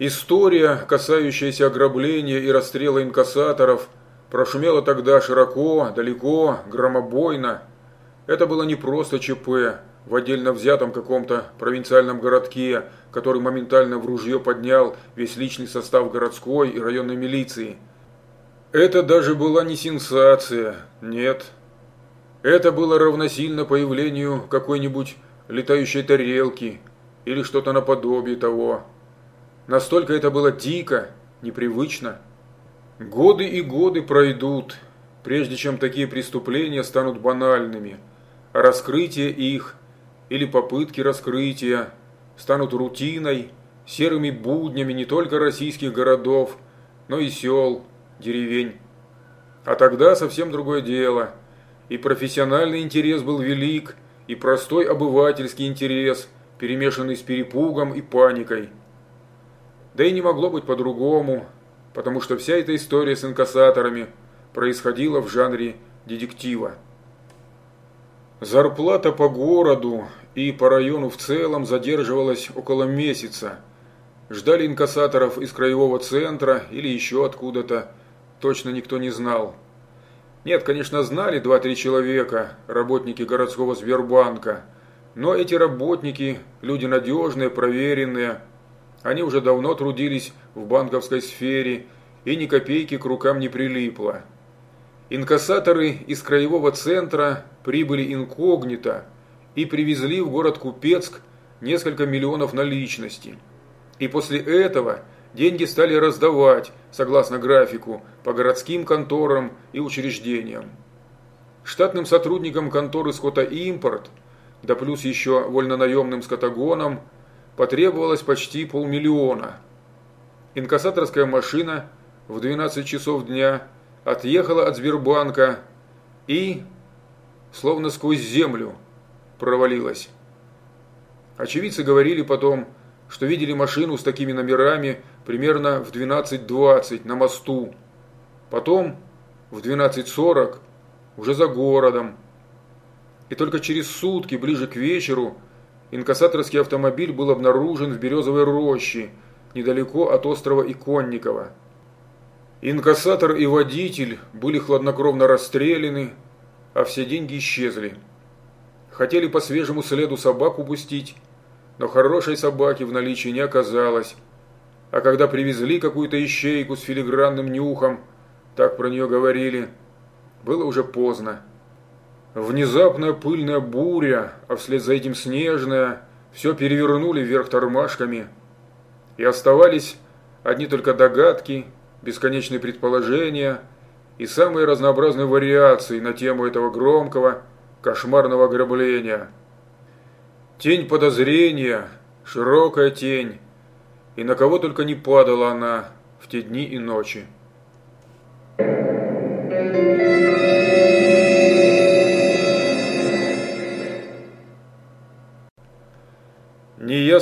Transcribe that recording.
История, касающаяся ограбления и расстрела инкассаторов, прошумела тогда широко, далеко, громобойно. Это было не просто ЧП в отдельно взятом каком-то провинциальном городке, который моментально в ружье поднял весь личный состав городской и районной милиции. Это даже была не сенсация, нет. Это было равносильно появлению какой-нибудь летающей тарелки или что-то наподобие того. Настолько это было дико, непривычно. Годы и годы пройдут, прежде чем такие преступления станут банальными, а раскрытие их или попытки раскрытия станут рутиной, серыми буднями не только российских городов, но и сел, деревень. А тогда совсем другое дело. И профессиональный интерес был велик, и простой обывательский интерес, перемешанный с перепугом и паникой – да и не могло быть по-другому, потому что вся эта история с инкассаторами происходила в жанре детектива. Зарплата по городу и по району в целом задерживалась около месяца. Ждали инкассаторов из краевого центра или еще откуда-то, точно никто не знал. Нет, конечно, знали два-три человека, работники городского Сбербанка, но эти работники, люди надежные, проверенные, они уже давно трудились в банковской сфере, и ни копейки к рукам не прилипло. Инкассаторы из краевого центра прибыли инкогнито и привезли в город Купецк несколько миллионов наличности. И после этого деньги стали раздавать, согласно графику, по городским конторам и учреждениям. Штатным сотрудникам конторы «Скотоимпорт», да плюс еще вольнонаемным скотогонам – потребовалось почти полмиллиона. Инкассаторская машина в 12 часов дня отъехала от Сбербанка и, словно сквозь землю, провалилась. Очевидцы говорили потом, что видели машину с такими номерами примерно в 12.20 на мосту. Потом в 12.40 уже за городом. И только через сутки, ближе к вечеру, Инкассаторский автомобиль был обнаружен в Березовой роще, недалеко от острова Иконникова. Инкассатор и водитель были хладнокровно расстреляны, а все деньги исчезли. Хотели по свежему следу собаку пустить, но хорошей собаки в наличии не оказалось. А когда привезли какую-то ищейку с филигранным нюхом, так про нее говорили, было уже поздно. Внезапная пыльная буря, а вслед за этим снежная, все перевернули вверх тормашками. И оставались одни только догадки, бесконечные предположения и самые разнообразные вариации на тему этого громкого, кошмарного ограбления. Тень подозрения, широкая тень, и на кого только не падала она в те дни и ночи.